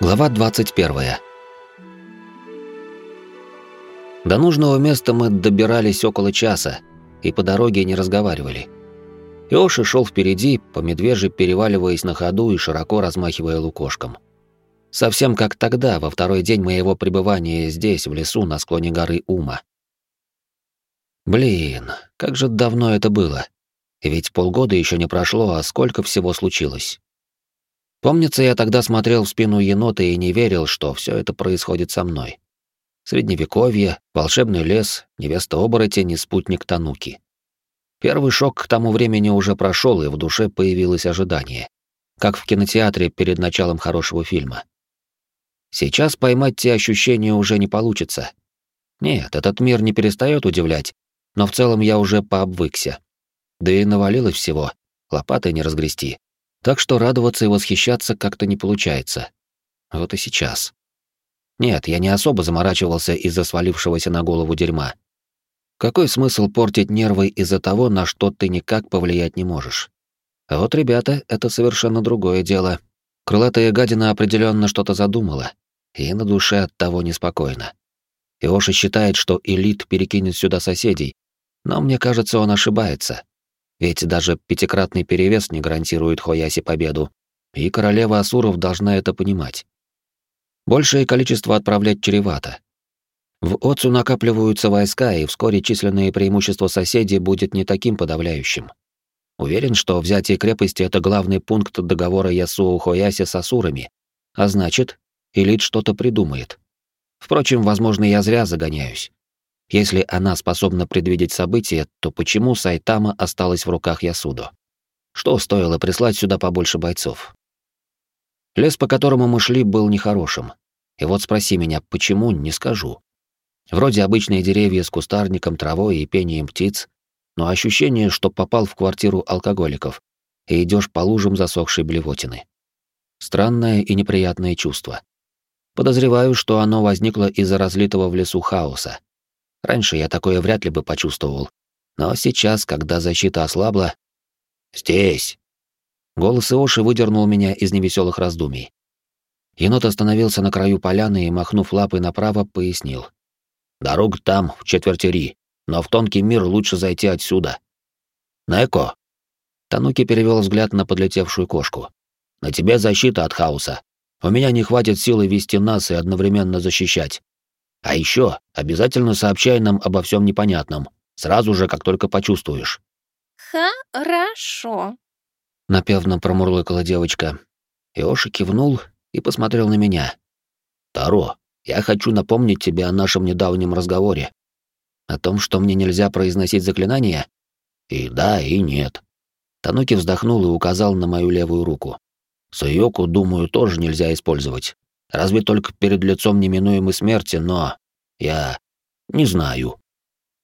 Глава 21. До нужного места мы добирались около часа и по дороге не разговаривали. Иоши шел впереди, по медвежьи переваливаясь на ходу и широко размахивая лукошком. Совсем как тогда, во второй день моего пребывания здесь, в лесу, на склоне горы Ума. Блин, как же давно это было. ведь полгода еще не прошло, а сколько всего случилось. Помнится, я тогда смотрел в спину енота и не верил, что все это происходит со мной. Средневековье, волшебный лес, невеста-оборотень и спутник Тануки. Первый шок к тому времени уже прошел, и в душе появилось ожидание. Как в кинотеатре перед началом хорошего фильма. Сейчас поймать те ощущения уже не получится. Нет, этот мир не перестает удивлять, но в целом я уже пообвыкся. Да и навалилось всего, лопатой не разгрести. Так что радоваться и восхищаться как-то не получается. Вот и сейчас. Нет, я не особо заморачивался из-за свалившегося на голову дерьма. Какой смысл портить нервы из-за того, на что ты никак повлиять не можешь? А вот, ребята, это совершенно другое дело. Крылатая гадина определенно что-то задумала, и на душе от того неспокойно. Иоши считает, что элит перекинет сюда соседей, но мне кажется, он ошибается. Ведь даже пятикратный перевес не гарантирует Хояси победу, и королева Асуров должна это понимать. Большее количество отправлять чревато. В Отцу накапливаются войска, и вскоре численное преимущество соседей будет не таким подавляющим. Уверен, что взятие крепости — это главный пункт договора Ясуо Хояси с Асурами, а значит, Элит что-то придумает. Впрочем, возможно, я зря загоняюсь. Если она способна предвидеть события, то почему Сайтама осталась в руках Ясудо? Что стоило прислать сюда побольше бойцов? Лес, по которому мы шли, был нехорошим. И вот спроси меня, почему, не скажу. Вроде обычные деревья с кустарником, травой и пением птиц, но ощущение, что попал в квартиру алкоголиков и идешь по лужам засохшей блевотины. Странное и неприятное чувство. Подозреваю, что оно возникло из-за разлитого в лесу хаоса. Раньше я такое вряд ли бы почувствовал. Но сейчас, когда защита ослабла... «Здесь!» Голос Иоши выдернул меня из невеселых раздумий. Енот остановился на краю поляны и, махнув лапой направо, пояснил. «Дорога там, в четверти но в тонкий мир лучше зайти отсюда». «Неко!» Тануки перевел взгляд на подлетевшую кошку. «На тебе защита от хаоса. У меня не хватит силы вести нас и одновременно защищать. А еще обязательно сообщай нам обо всем непонятном, сразу же, как только почувствуешь. Хорошо. Напевно промурлыкала девочка. Иоши кивнул и посмотрел на меня. Таро, я хочу напомнить тебе о нашем недавнем разговоре. О том, что мне нельзя произносить заклинания? И да, и нет. Тануки вздохнул и указал на мою левую руку. Суёку, думаю, тоже нельзя использовать. Разве только перед лицом неминуемой смерти, но... Я... не знаю».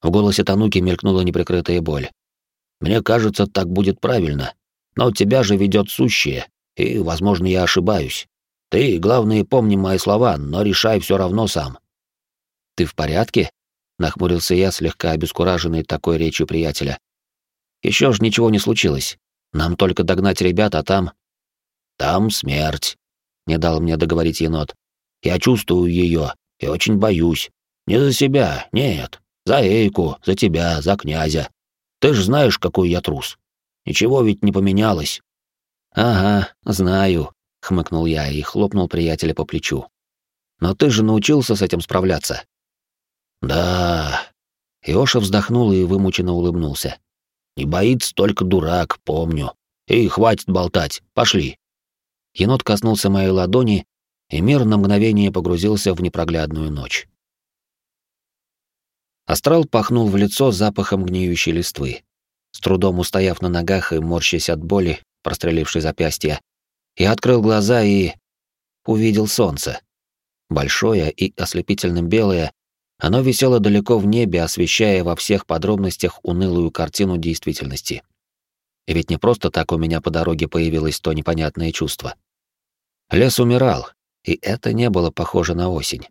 В голосе Тануки мелькнула неприкрытая боль. «Мне кажется, так будет правильно. Но тебя же ведет сущее, и, возможно, я ошибаюсь. Ты, главное, помни мои слова, но решай все равно сам». «Ты в порядке?» — нахмурился я, слегка обескураженный такой речью приятеля. Еще ж ничего не случилось. Нам только догнать ребят, а там...» «Там смерть», не дал мне договорить енот. Я чувствую ее и очень боюсь. Не за себя, нет. За Эйку, за тебя, за князя. Ты ж знаешь, какой я трус. Ничего ведь не поменялось. Ага, знаю, хмыкнул я и хлопнул приятеля по плечу. Но ты же научился с этим справляться. Да. Иоша вздохнул и вымученно улыбнулся. Не боится только дурак, помню. И хватит болтать, пошли. Енот коснулся моей ладони, и мир на мгновение погрузился в непроглядную ночь. Астрал пахнул в лицо запахом гниющей листвы. С трудом устояв на ногах и морщась от боли, прострелившей запястье, я открыл глаза и... увидел солнце. Большое и ослепительно белое, оно висело далеко в небе, освещая во всех подробностях унылую картину действительности. И ведь не просто так у меня по дороге появилось то непонятное чувство. Лес умирал, и это не было похоже на осень.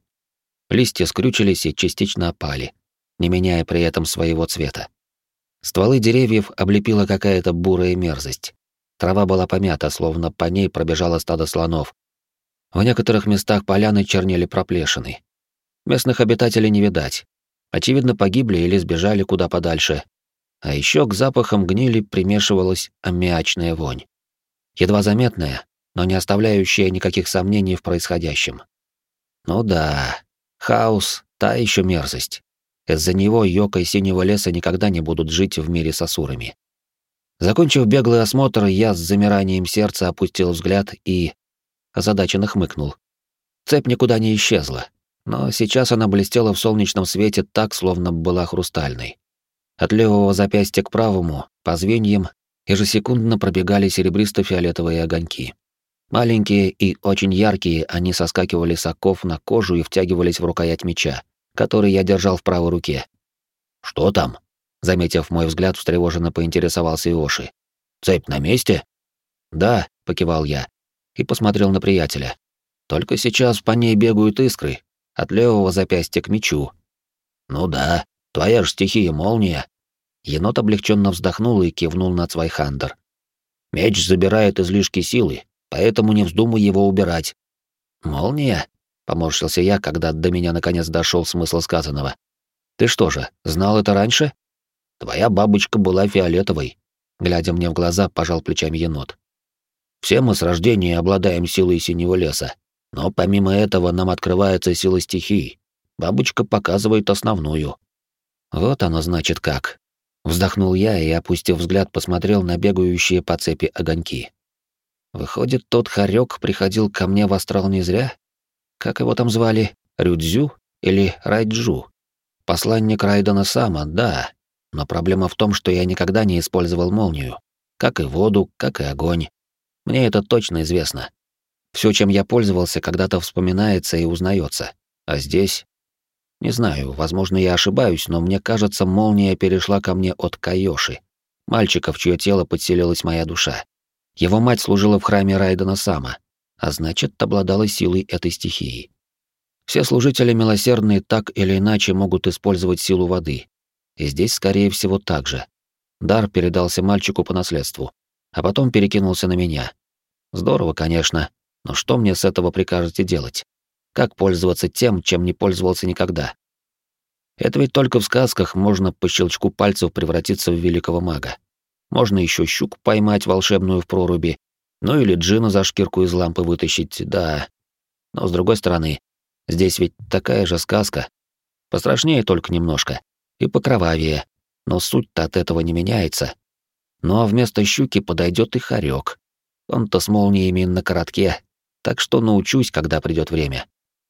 Листья скрючились и частично опали, не меняя при этом своего цвета. Стволы деревьев облепила какая-то бурая мерзость. Трава была помята, словно по ней пробежало стадо слонов. В некоторых местах поляны чернели проплешины. Местных обитателей не видать. Очевидно, погибли или сбежали куда подальше. А еще к запахам гнили примешивалась аммиачная вонь. Едва заметная, но не оставляющая никаких сомнений в происходящем. Ну да, хаос — та еще мерзость. Из-за него Йока и Синего леса никогда не будут жить в мире с асурами. Закончив беглый осмотр, я с замиранием сердца опустил взгляд и... озадаченно хмыкнул. Цепь никуда не исчезла, но сейчас она блестела в солнечном свете так, словно была хрустальной. От левого запястья к правому, по звеньям, ежесекундно пробегали серебристо-фиолетовые огоньки. Маленькие и очень яркие, они соскакивали с оков на кожу и втягивались в рукоять меча, который я держал в правой руке. «Что там?» Заметив мой взгляд, встревоженно поинтересовался Иоши. «Цепь на месте?» «Да», — покивал я и посмотрел на приятеля. «Только сейчас по ней бегают искры, от левого запястья к мечу». «Ну да, твоя же стихия молния». Енот облегченно вздохнул и кивнул на Цвайхандер. «Меч забирает излишки силы, поэтому не вздумай его убирать». «Молния?» — поморщился я, когда до меня наконец дошел смысл сказанного. «Ты что же, знал это раньше?» «Твоя бабочка была фиолетовой», — глядя мне в глаза, пожал плечами енот. «Все мы с рождения обладаем силой синего леса, но помимо этого нам открывается сила стихий. Бабочка показывает основную». «Вот оно значит как». Вздохнул я и, опустив взгляд, посмотрел на бегающие по цепи огоньки. Выходит, тот хорек приходил ко мне в астрал не зря? Как его там звали? Рюдзю или Райджу? Посланник Райдена Сама, да. Но проблема в том, что я никогда не использовал молнию. Как и воду, как и огонь. Мне это точно известно. Все, чем я пользовался, когда-то вспоминается и узнается. А здесь... Не знаю, возможно, я ошибаюсь, но мне кажется, молния перешла ко мне от Кайоши, мальчика, в чье тело подселилась моя душа. Его мать служила в храме Райдена Сама, а значит, обладала силой этой стихии. Все служители милосердные так или иначе могут использовать силу воды. И здесь, скорее всего, так же. Дар передался мальчику по наследству, а потом перекинулся на меня. Здорово, конечно, но что мне с этого прикажете делать? Как пользоваться тем, чем не пользовался никогда? Это ведь только в сказках можно по щелчку пальцев превратиться в великого мага. Можно еще щуку поймать волшебную в проруби, ну или джина за шкирку из лампы вытащить, да. Но с другой стороны, здесь ведь такая же сказка. Пострашнее только немножко. И покровавее. Но суть-то от этого не меняется. Ну а вместо щуки подойдет и хорек. Он-то с молниями на коротке, так что научусь, когда придет время.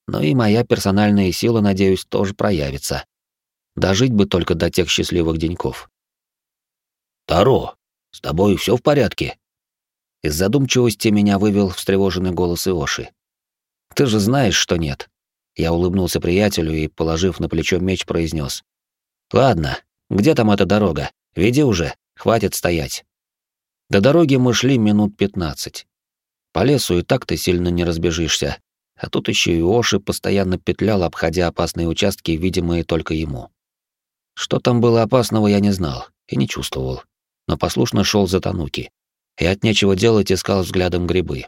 Но и моя персональная сила, надеюсь, тоже проявится. Дожить бы только до тех счастливых деньков. «Таро, с тобой все в порядке?» Из задумчивости меня вывел встревоженный голос Иоши. «Ты же знаешь, что нет». Я улыбнулся приятелю и, положив на плечо меч, произнес: «Ладно, где там эта дорога? Веди уже, хватит стоять». До дороги мы шли минут пятнадцать. По лесу и так ты сильно не разбежишься, а тут еще и Оши постоянно петлял, обходя опасные участки, видимые только ему. Что там было опасного, я не знал и не чувствовал но послушно шел за Тануки. И от нечего делать искал взглядом грибы.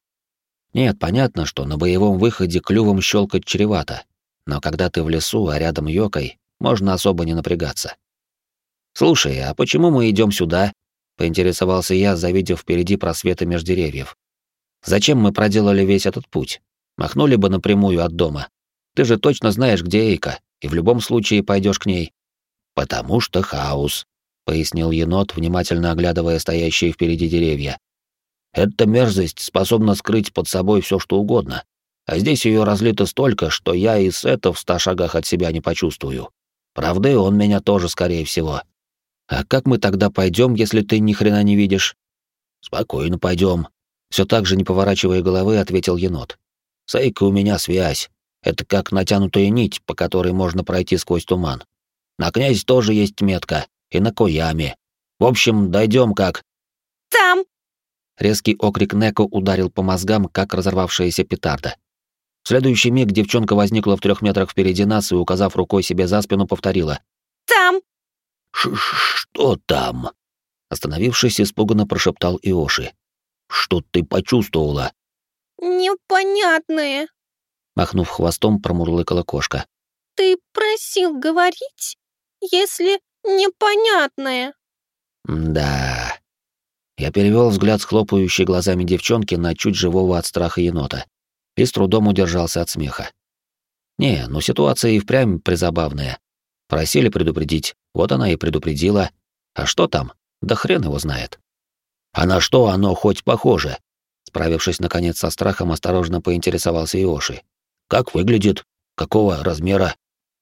Нет, понятно, что на боевом выходе клювом щелкать чревато, но когда ты в лесу, а рядом Йокой, можно особо не напрягаться. «Слушай, а почему мы идем сюда?» — поинтересовался я, завидев впереди просветы меж деревьев. «Зачем мы проделали весь этот путь? Махнули бы напрямую от дома. Ты же точно знаешь, где Эйка, и в любом случае пойдешь к ней». «Потому что хаос», пояснил енот, внимательно оглядывая стоящие впереди деревья. Эта мерзость способна скрыть под собой все, что угодно, а здесь ее разлито столько, что я и Сета в ста шагах от себя не почувствую. Правда, он меня тоже, скорее всего. А как мы тогда пойдем, если ты ни хрена не видишь? Спокойно пойдем. Все так же, не поворачивая головы, ответил енот. Сейка у меня связь. Это как натянутая нить, по которой можно пройти сквозь туман. На князь тоже есть метка, и на Кояме. В общем, дойдем как...» «Там!» Резкий окрик Неко ударил по мозгам, как разорвавшаяся петарда. В следующий миг девчонка возникла в трех метрах впереди нас и, указав рукой себе за спину, повторила. «Там!» Ш «Что там?» Остановившись, испуганно прошептал Иоши. «Что ты почувствовала?» «Непонятное», Махнув хвостом, промурлыкала кошка. Ты просил говорить, если непонятное. Да. Я перевел взгляд с хлопающей глазами девчонки на чуть живого от страха енота и с трудом удержался от смеха. Не, ну ситуация и впрямь призабавная. Просили предупредить, вот она и предупредила. А что там? Да хрен его знает. А на что оно хоть похоже? Справившись наконец со страхом, осторожно поинтересовался Иоши. Как выглядит? Какого размера?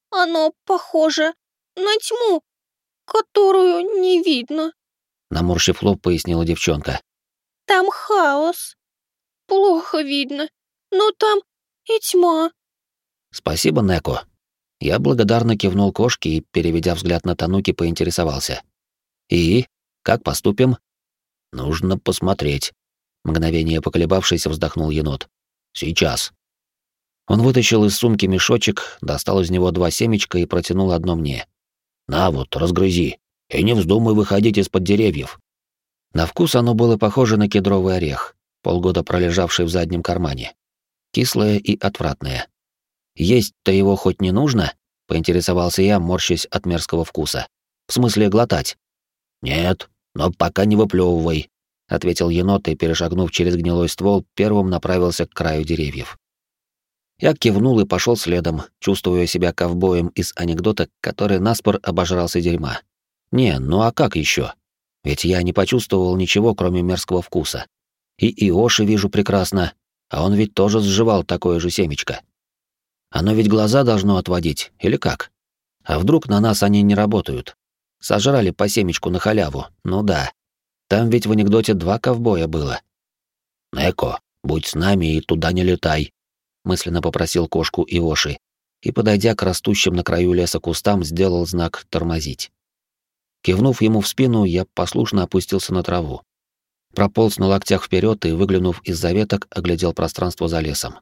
Оно похоже на тьму, которую не видно. Наморщив лоб, пояснила девчонка. Там хаос. Плохо видно, но там и тьма. Спасибо, Неко. Я благодарно кивнул кошке и, переведя взгляд на Тануки, поинтересовался. И как поступим? Нужно посмотреть. Мгновение поколебавшись, вздохнул енот. Сейчас. Он вытащил из сумки мешочек, достал из него два семечка и протянул одно мне. На вот, разгрызи. И не вздумай выходить из-под деревьев. На вкус оно было похоже на кедровый орех, полгода пролежавший в заднем кармане. Кислое и отвратное. Есть-то его хоть не нужно? Поинтересовался я, морщась от мерзкого вкуса. В смысле глотать? Нет, но пока не выплевывай, ответил енот и, перешагнув через гнилой ствол, первым направился к краю деревьев. Я кивнул и пошел следом, чувствуя себя ковбоем из анекдота, который наспор обожрался дерьма. Не, ну а как еще? Ведь я не почувствовал ничего, кроме мерзкого вкуса. И Иоши вижу прекрасно, а он ведь тоже сживал такое же семечко. Оно ведь глаза должно отводить, или как? А вдруг на нас они не работают? Сожрали по семечку на халяву, ну да. Там ведь в анекдоте два ковбоя было. «Неко, будь с нами и туда не летай», мысленно попросил кошку Ивоши и, подойдя к растущим на краю леса кустам, сделал знак «тормозить». Кивнув ему в спину, я послушно опустился на траву. Прополз на локтях вперед и, выглянув из-за веток, оглядел пространство за лесом.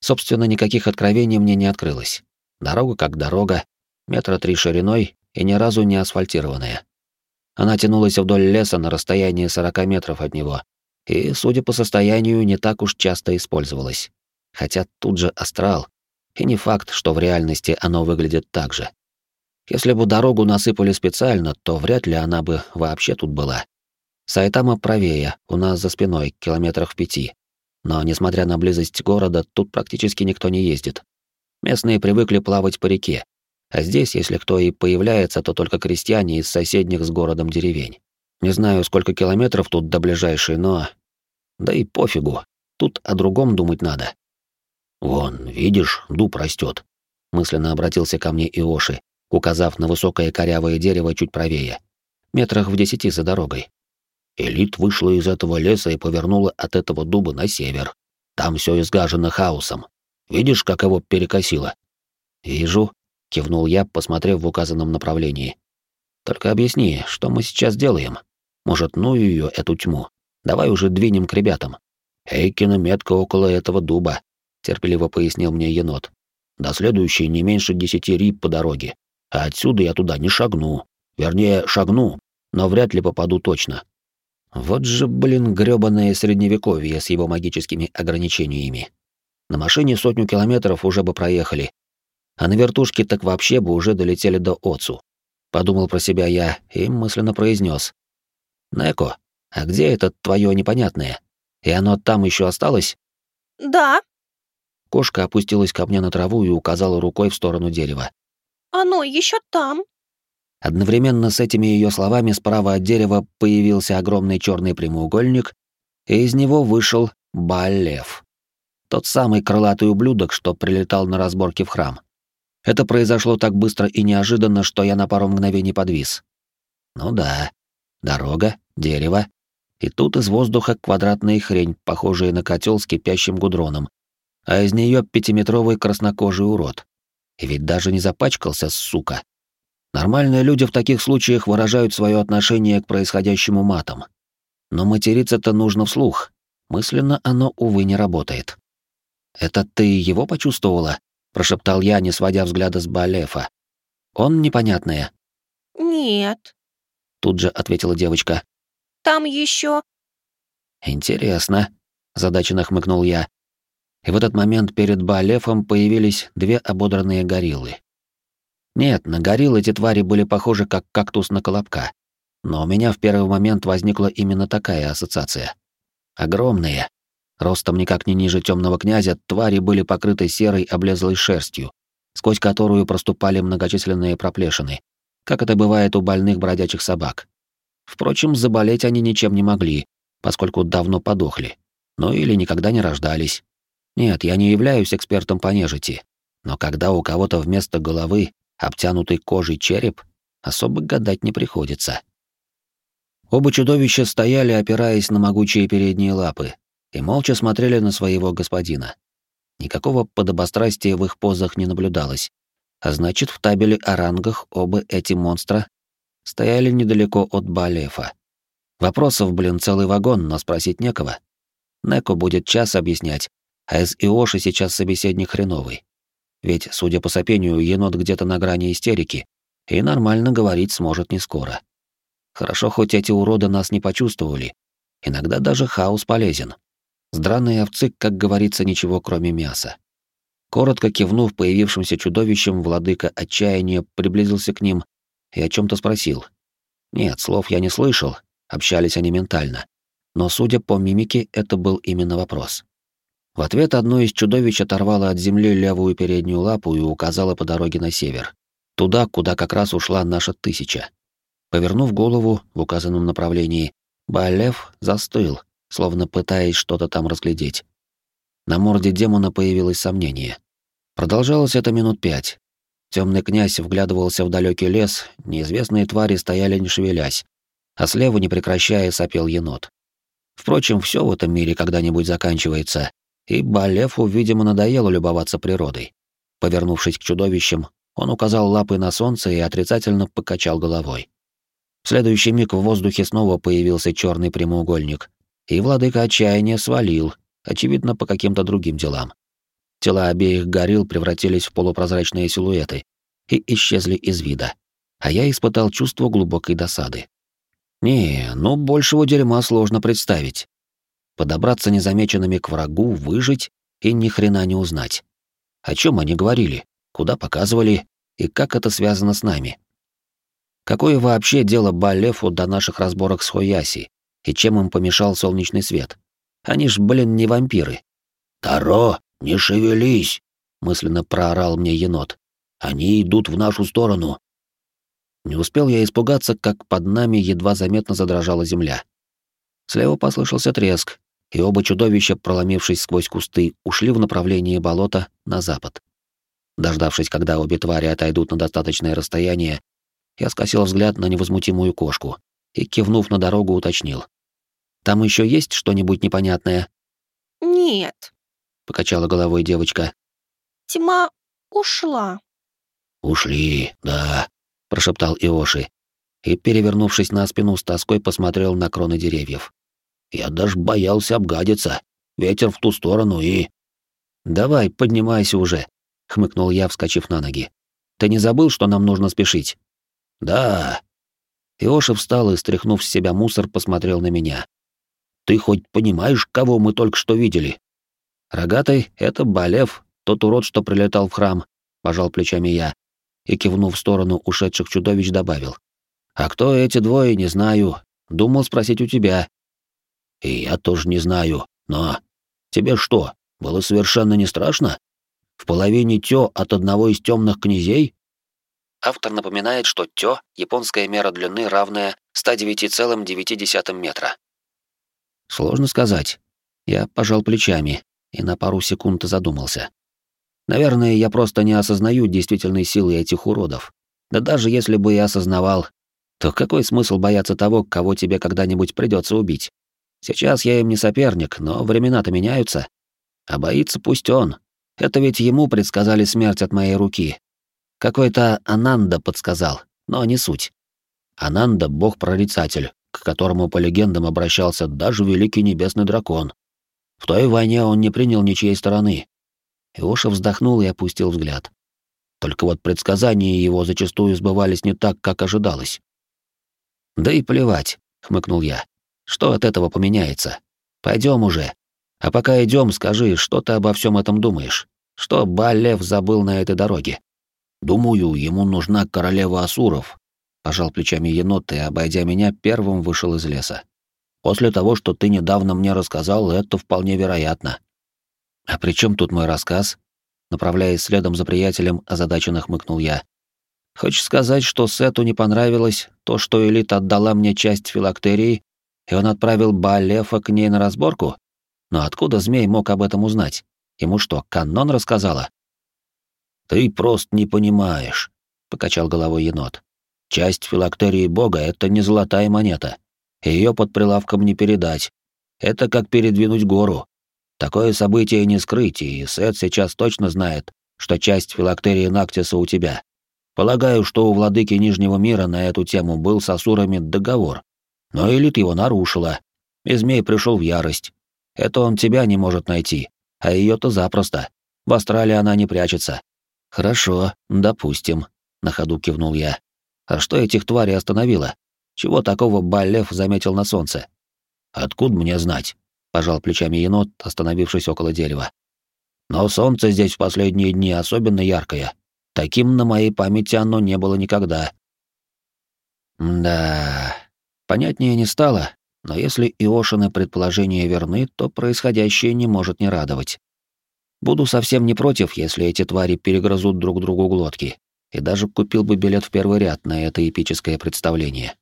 Собственно, никаких откровений мне не открылось. Дорога как дорога, метра три шириной и ни разу не асфальтированная. Она тянулась вдоль леса на расстоянии 40 метров от него, и, судя по состоянию, не так уж часто использовалась хотя тут же астрал, и не факт, что в реальности оно выглядит так же. Если бы дорогу насыпали специально, то вряд ли она бы вообще тут была. Сайтама правее, у нас за спиной, километрах в пяти. Но, несмотря на близость города, тут практически никто не ездит. Местные привыкли плавать по реке, а здесь, если кто и появляется, то только крестьяне из соседних с городом деревень. Не знаю, сколько километров тут до ближайшей, но... Да и пофигу, тут о другом думать надо. «Вон, видишь, дуб растет», — мысленно обратился ко мне Иоши, указав на высокое корявое дерево чуть правее, метрах в десяти за дорогой. Элит вышла из этого леса и повернула от этого дуба на север. Там все изгажено хаосом. Видишь, как его перекосило? Вижу, кивнул я, посмотрев в указанном направлении. Только объясни, что мы сейчас делаем? Может, ну ее эту тьму. Давай уже двинем к ребятам. Эйкина метка около этого дуба терпеливо пояснил мне енот. До следующей не меньше десяти рип по дороге. А отсюда я туда не шагну. Вернее, шагну, но вряд ли попаду точно. Вот же, блин, грёбаное средневековье с его магическими ограничениями. На машине сотню километров уже бы проехали, а на вертушке так вообще бы уже долетели до Отцу. Подумал про себя я и мысленно произнес: «Неко, а где это твое непонятное? И оно там еще осталось?» «Да», Кошка опустилась ко мне на траву и указала рукой в сторону дерева. «Оно еще там!» Одновременно с этими ее словами справа от дерева появился огромный черный прямоугольник, и из него вышел Балев. Тот самый крылатый ублюдок, что прилетал на разборке в храм. Это произошло так быстро и неожиданно, что я на пару мгновений подвис. Ну да, дорога, дерево, и тут из воздуха квадратная хрень, похожая на котел с кипящим гудроном, а из нее пятиметровый краснокожий урод. И ведь даже не запачкался, сука. Нормальные люди в таких случаях выражают свое отношение к происходящему матом. Но материться-то нужно вслух. Мысленно оно, увы, не работает. «Это ты его почувствовала?» — прошептал я, не сводя взгляда с Балефа. «Он непонятное». «Нет», — тут же ответила девочка. «Там еще. «Интересно», — задаченно хмыкнул я, И в этот момент перед Баалефом появились две ободранные гориллы. Нет, на горилл эти твари были похожи как кактус на колобка. Но у меня в первый момент возникла именно такая ассоциация. Огромные, ростом никак не ниже темного князя, твари были покрыты серой облезлой шерстью, сквозь которую проступали многочисленные проплешины, как это бывает у больных бродячих собак. Впрочем, заболеть они ничем не могли, поскольку давно подохли. Ну или никогда не рождались. Нет, я не являюсь экспертом по нежити. Но когда у кого-то вместо головы обтянутый кожей череп, особо гадать не приходится. Оба чудовища стояли, опираясь на могучие передние лапы, и молча смотрели на своего господина. Никакого подобострастия в их позах не наблюдалось, а значит, в табеле о рангах оба эти монстра стояли недалеко от Балефа. Вопросов, блин, целый вагон, но спросить некого. Неко будет час объяснять, а из Иоши сейчас собеседник хреновый. Ведь, судя по сопению, енот где-то на грани истерики, и нормально говорить сможет не скоро. Хорошо, хоть эти уроды нас не почувствовали. Иногда даже хаос полезен. С драной овцы, как говорится, ничего кроме мяса. Коротко кивнув появившимся чудовищем, владыка отчаяния приблизился к ним и о чем то спросил. Нет, слов я не слышал, общались они ментально. Но, судя по мимике, это был именно вопрос. В ответ одно из чудовищ оторвало от земли левую переднюю лапу и указало по дороге на север. Туда, куда как раз ушла наша тысяча. Повернув голову в указанном направлении, Баалев застыл, словно пытаясь что-то там разглядеть. На морде демона появилось сомнение. Продолжалось это минут пять. Темный князь вглядывался в далекий лес, неизвестные твари стояли не шевелясь, а слева, не прекращая, сопел енот. Впрочем, все в этом мире когда-нибудь заканчивается, и Балефу, видимо, надоело любоваться природой. Повернувшись к чудовищам, он указал лапой на солнце и отрицательно покачал головой. В следующий миг в воздухе снова появился черный прямоугольник, и владыка отчаяния свалил, очевидно, по каким-то другим делам. Тела обеих горил превратились в полупрозрачные силуэты и исчезли из вида, а я испытал чувство глубокой досады. Не, ну большего дерьма сложно представить подобраться незамеченными к врагу, выжить и ни хрена не узнать. О чем они говорили, куда показывали и как это связано с нами. Какое вообще дело Балефу до наших разборок с Хояси и чем им помешал солнечный свет? Они ж, блин, не вампиры. «Таро, не шевелись!» — мысленно проорал мне енот. «Они идут в нашу сторону!» Не успел я испугаться, как под нами едва заметно задрожала земля. Слева послышался треск, и оба чудовища, проломившись сквозь кусты, ушли в направлении болота на запад. Дождавшись, когда обе твари отойдут на достаточное расстояние, я скосил взгляд на невозмутимую кошку и, кивнув на дорогу, уточнил. «Там еще есть что-нибудь непонятное?» «Нет», — покачала головой девочка. «Тьма ушла». «Ушли, да», — прошептал Иоши и, перевернувшись на спину, с тоской посмотрел на кроны деревьев. Я даже боялся обгадиться. Ветер в ту сторону и... «Давай, поднимайся уже», — хмыкнул я, вскочив на ноги. «Ты не забыл, что нам нужно спешить?» «Да». Иоша встал и, стряхнув с себя мусор, посмотрел на меня. «Ты хоть понимаешь, кого мы только что видели?» «Рогатый — это Балев, тот урод, что прилетал в храм», — пожал плечами я и, кивнув в сторону ушедших чудовищ, добавил. «А кто эти двое, не знаю. Думал спросить у тебя, и я тоже не знаю, но... Тебе что, было совершенно не страшно? В половине тё от одного из темных князей? Автор напоминает, что тё — японская мера длины, равная 109,9 метра. Сложно сказать. Я пожал плечами и на пару секунд задумался. Наверное, я просто не осознаю действительной силы этих уродов. Да даже если бы и осознавал, то какой смысл бояться того, кого тебе когда-нибудь придется убить? Сейчас я им не соперник, но времена-то меняются. А боится пусть он. Это ведь ему предсказали смерть от моей руки. Какой-то Ананда подсказал, но не суть. Ананда — бог-прорицатель, к которому по легендам обращался даже великий небесный дракон. В той войне он не принял ничьей стороны. Иоша вздохнул и опустил взгляд. Только вот предсказания его зачастую сбывались не так, как ожидалось. «Да и плевать», — хмыкнул я. Что от этого поменяется? Пойдем уже. А пока идем, скажи, что ты обо всем этом думаешь? Что Балев забыл на этой дороге? Думаю, ему нужна королева Асуров. Пожал плечами енот и, обойдя меня, первым вышел из леса. После того, что ты недавно мне рассказал, это вполне вероятно. А при чем тут мой рассказ? Направляясь следом за приятелем, озадаченно хмыкнул я. Хочешь сказать, что Сету не понравилось то, что Элит отдала мне часть филактерии, и он отправил Баалефа к ней на разборку? Но откуда змей мог об этом узнать? Ему что, канон рассказала? Ты просто не понимаешь, покачал головой енот. Часть филактерии бога — это не золотая монета. Ее под прилавком не передать. Это как передвинуть гору. Такое событие не скрыть, и Сет сейчас точно знает, что часть филактерии Нактиса у тебя. Полагаю, что у владыки Нижнего мира на эту тему был с Асурами договор. Но элит его нарушила, и змей пришел в ярость. Это он тебя не может найти, а ее-то запросто. В Австралии она не прячется. Хорошо, допустим, на ходу кивнул я. А что этих тварей остановило? Чего такого Баллев заметил на солнце? Откуда мне знать? Пожал плечами енот, остановившись около дерева. Но солнце здесь в последние дни особенно яркое. Таким на моей памяти оно не было никогда. Да, понятнее не стало, но если Иошины предположения верны, то происходящее не может не радовать. Буду совсем не против, если эти твари перегрызут друг другу глотки, и даже купил бы билет в первый ряд на это эпическое представление.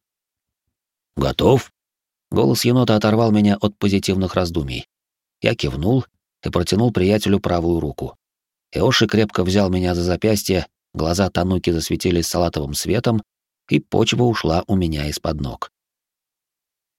«Готов?» Голос енота оторвал меня от позитивных раздумий. Я кивнул и протянул приятелю правую руку. Эоши крепко взял меня за запястье, глаза Тануки засветились салатовым светом, и почва ушла у меня из-под ног.